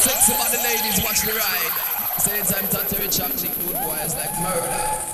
sexy body ladies watch the ride. Say anytime Tata Rich up, good boys like murder.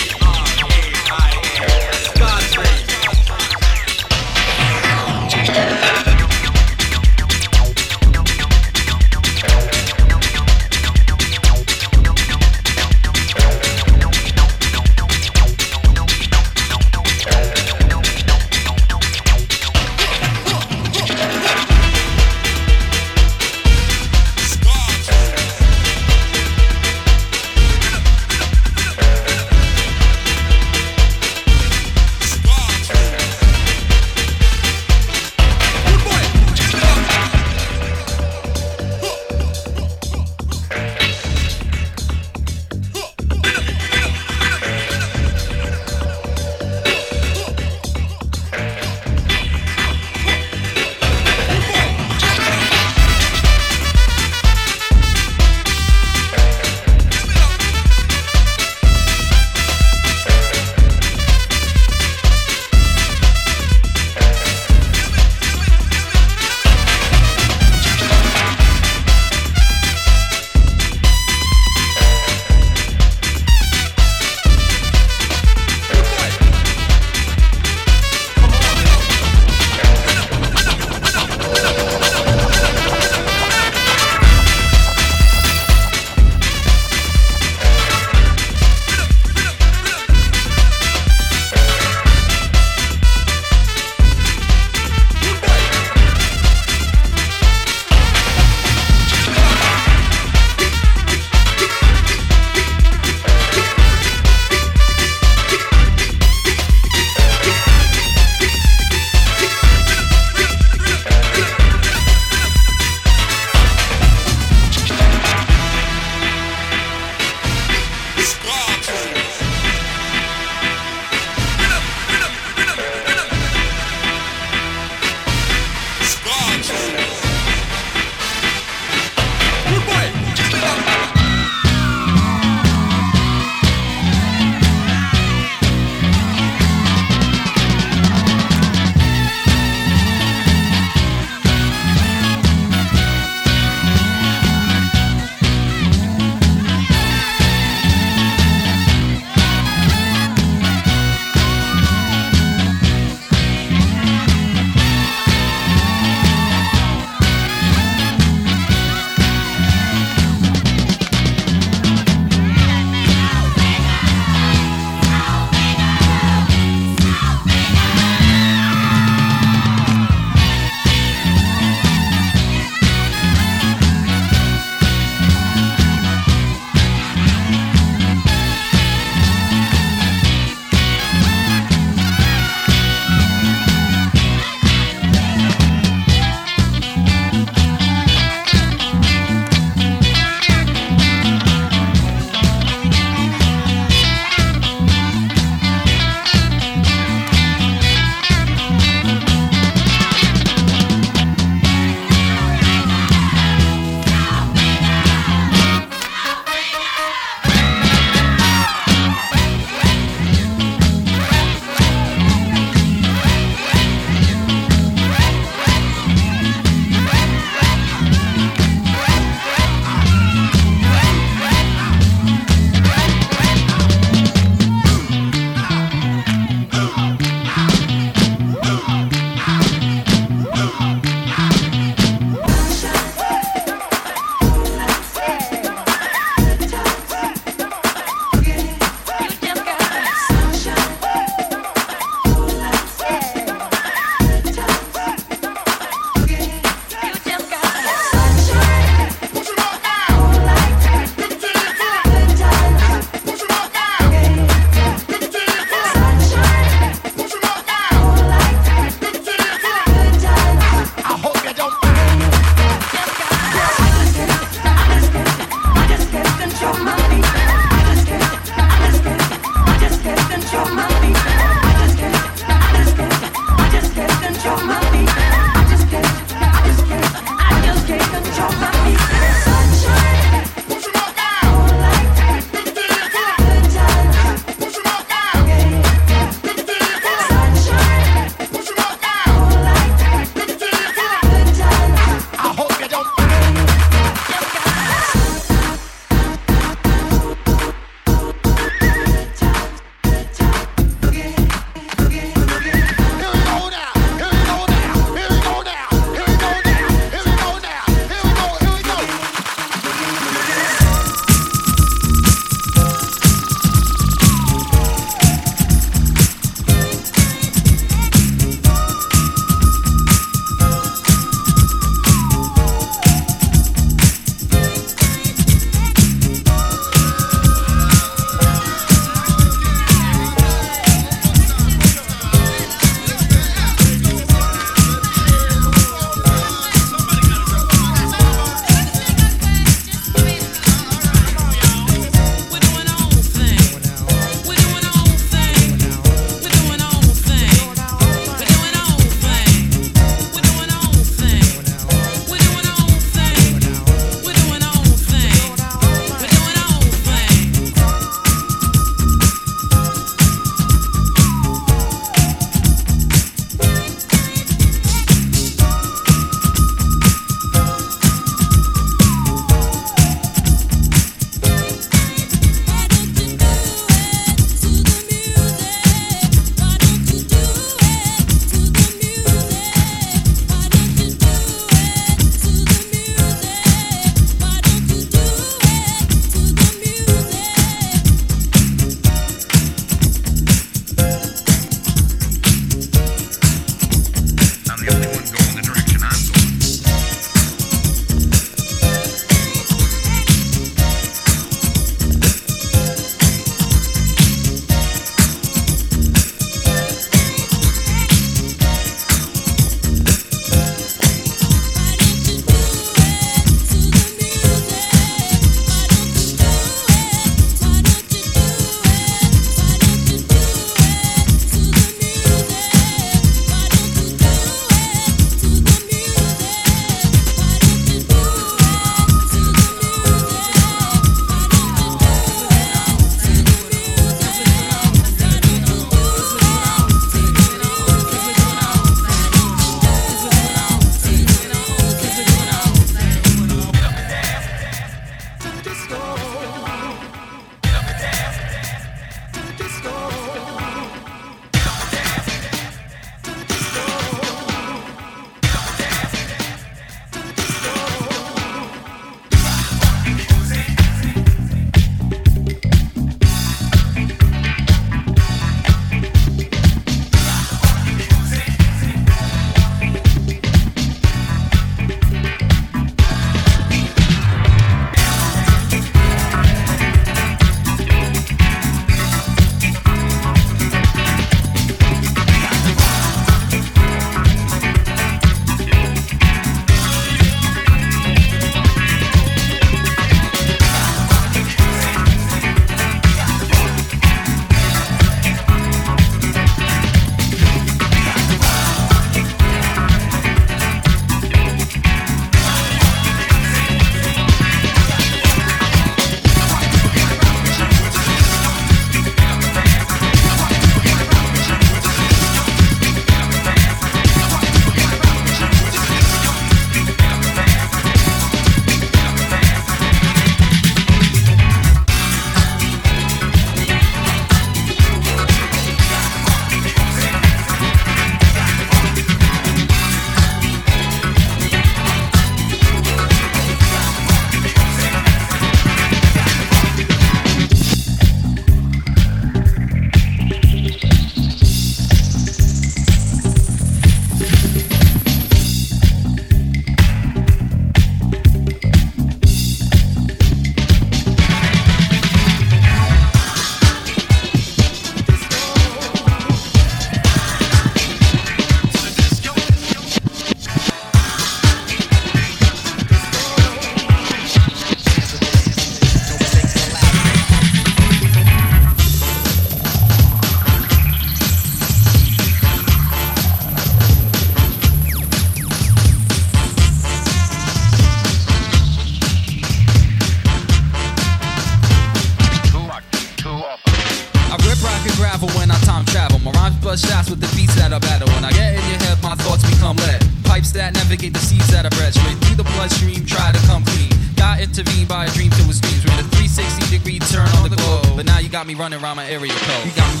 running around my area code. Got me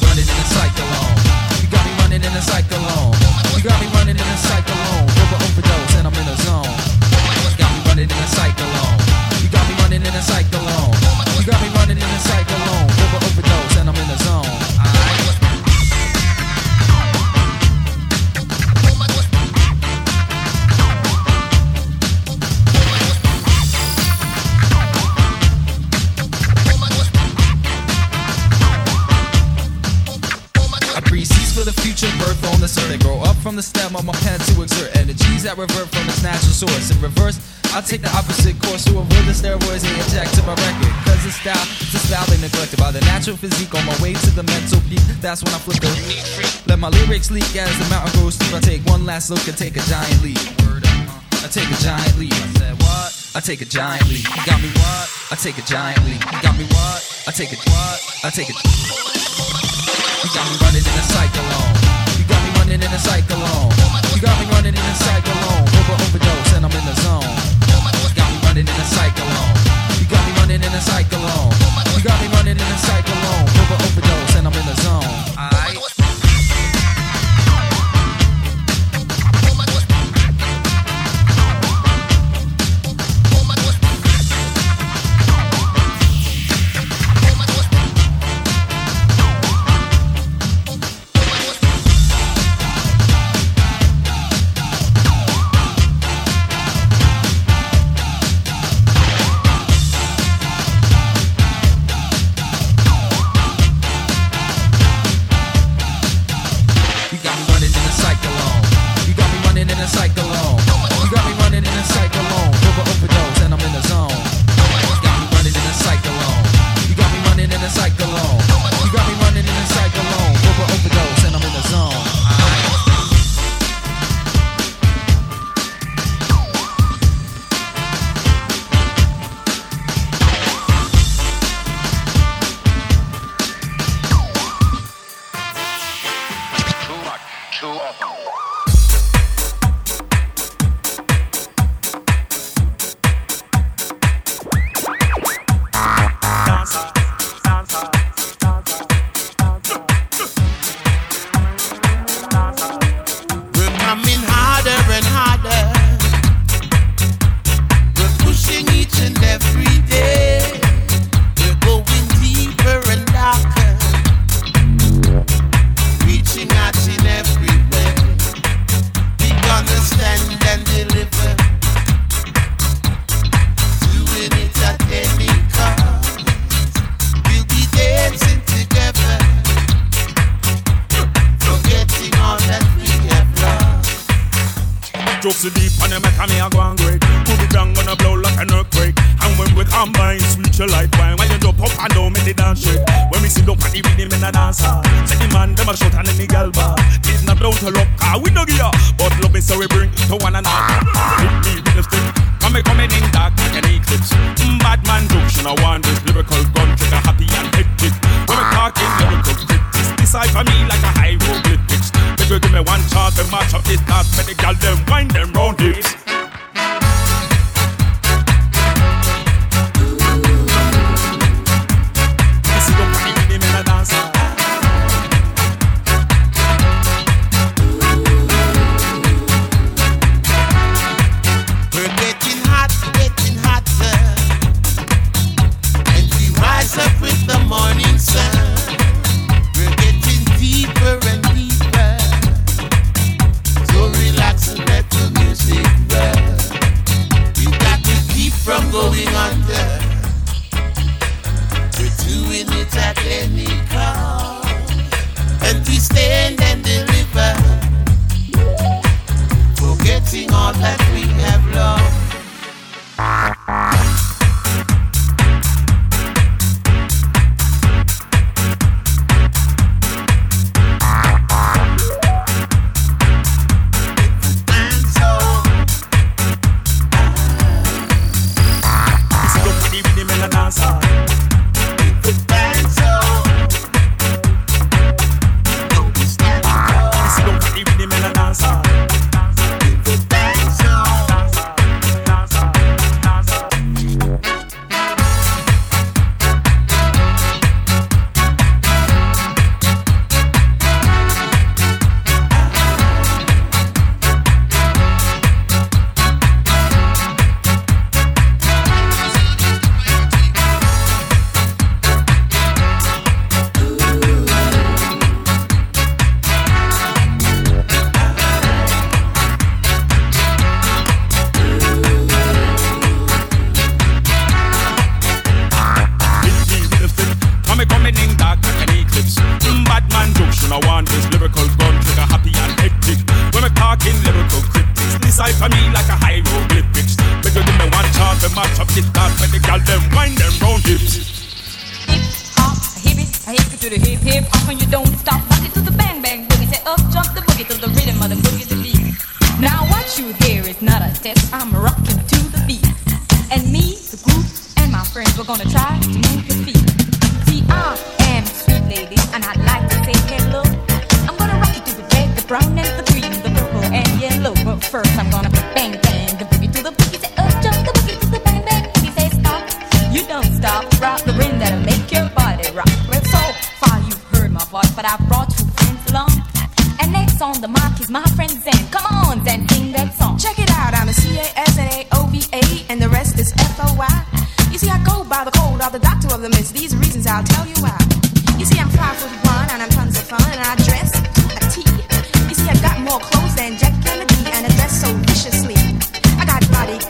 revert from its natural source. In reverse, I take the opposite course to avoid the steroids and inject to my record. Cause it's style, it's a style they neglected by the natural physique on my way to the mental peak. That's when I flip the Let my lyrics leak as the mountain grows steep. I take one last look and take a giant leap. I take a giant leap. I said what? I take a giant leap. You got me what? I take a giant leap. You got me what? I take a what? I take a. You got me running in a cyclone running in a cyclone. You got me running in a cyclone. Over overdose and I'm in the zone. You got me running in a cyclone. You got me running in a cyclone. You got me running in a cyclone. Over overdose and I'm in the zone.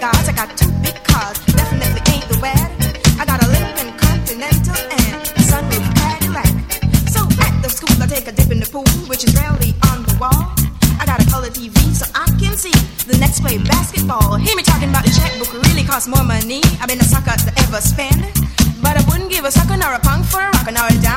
scars. I got two big cars, definitely ain't the way. I got a Lincoln Continental and a sunroof Cadillac. So at the school, I take a dip in the pool, which is rarely on the wall. I got a color TV so I can see the next play basketball. Hear me talking about the checkbook really costs more money. I've been a sucker to ever spend, but I wouldn't give a sucker nor a punk for a rocker nor a dime.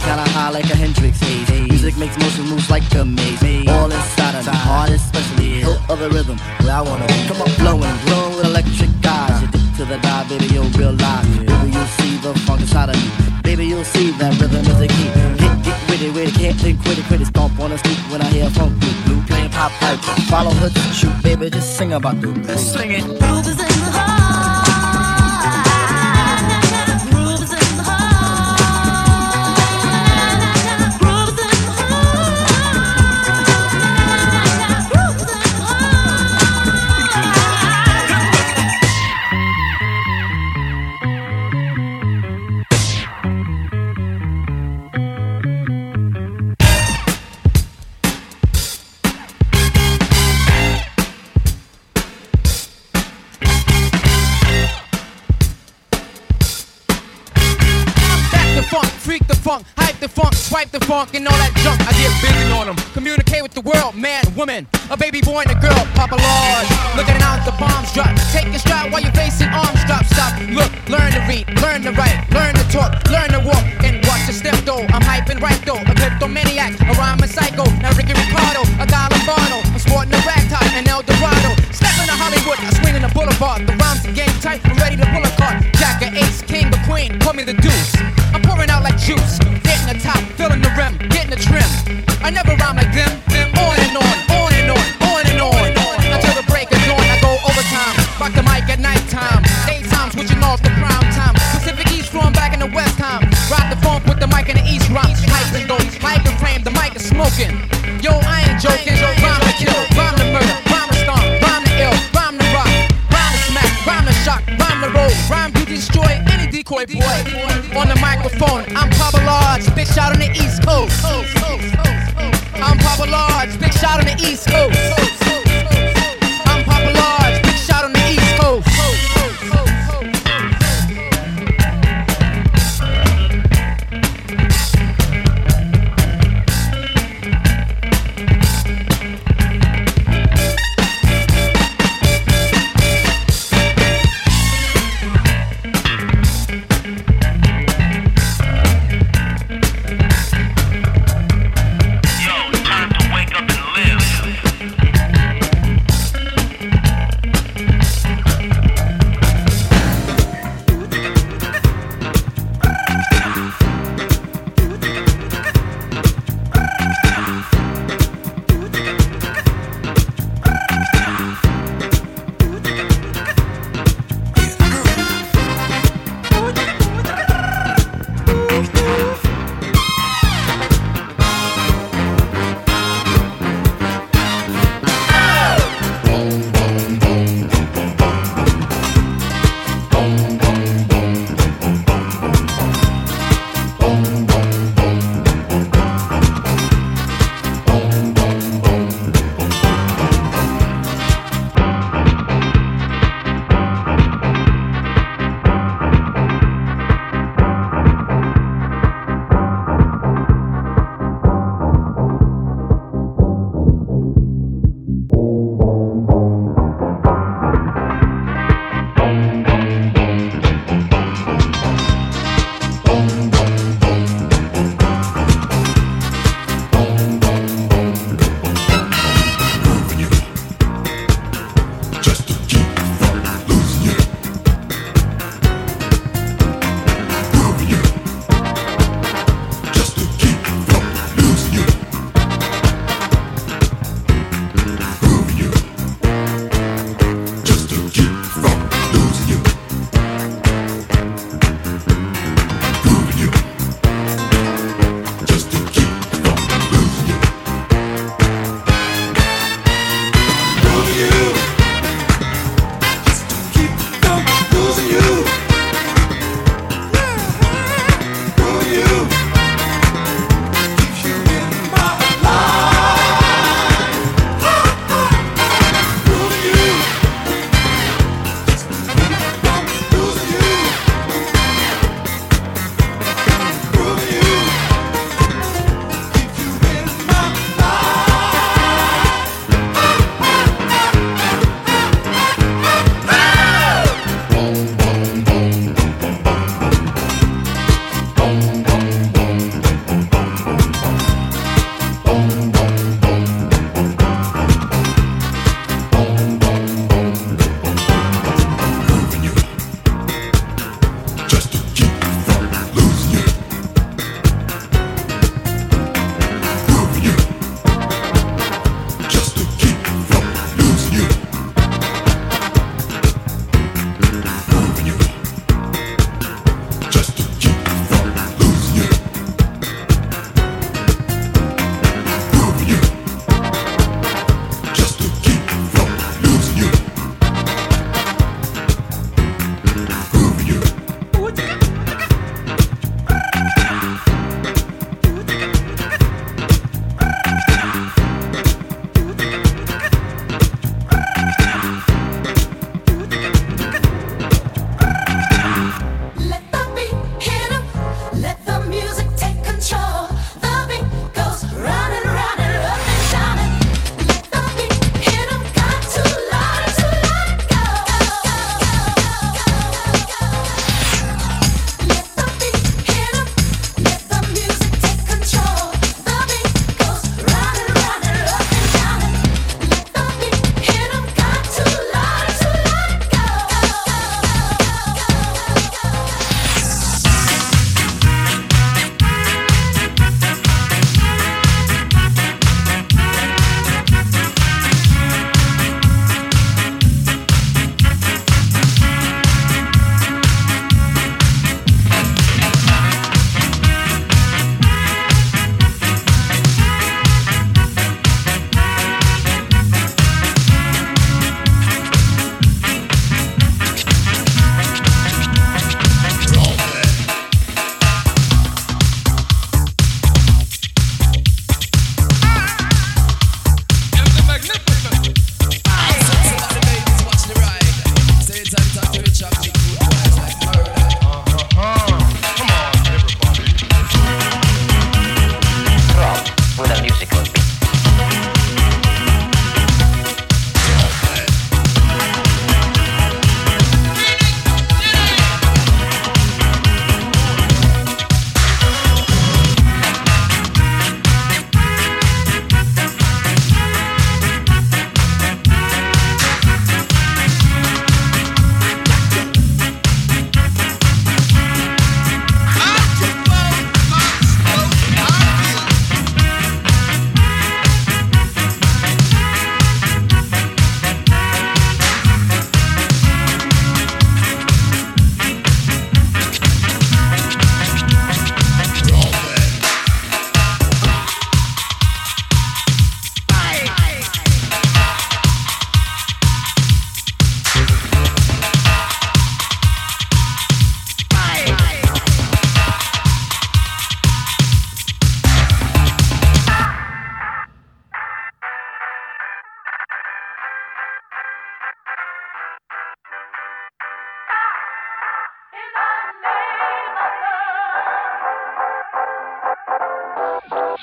kinda high like a Hendrix haze. Music makes motion moves like a maze. All inside of me, heart especially. Hill of the rhythm, where I wanna be. Come on, blowing, glowing with electric eyes. You dip to the dive, baby, you'll realize. Baby, you'll see the funk inside of me. Baby, you'll see that rhythm is the key. Get, get with it, with it, can't think, quit it, quit it. Stomp on the street when I hear a funk group. Blue playing pop pipe. Follow her, shoot, baby, just sing about the groove. Sing it. Groove is in the heart. the funk and all that junk. I get busy on them. Communicate with the world, man, woman, a baby boy and a girl. Papa Lord, looking out the bombs drop. Take a stride while you're facing arms drop. Stop, look, learn to read, learn to write, learn to talk, learn to walk, and watch your step though. I'm hyping right though, a kleptomaniac, a rhyme a psycho.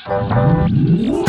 Thank you.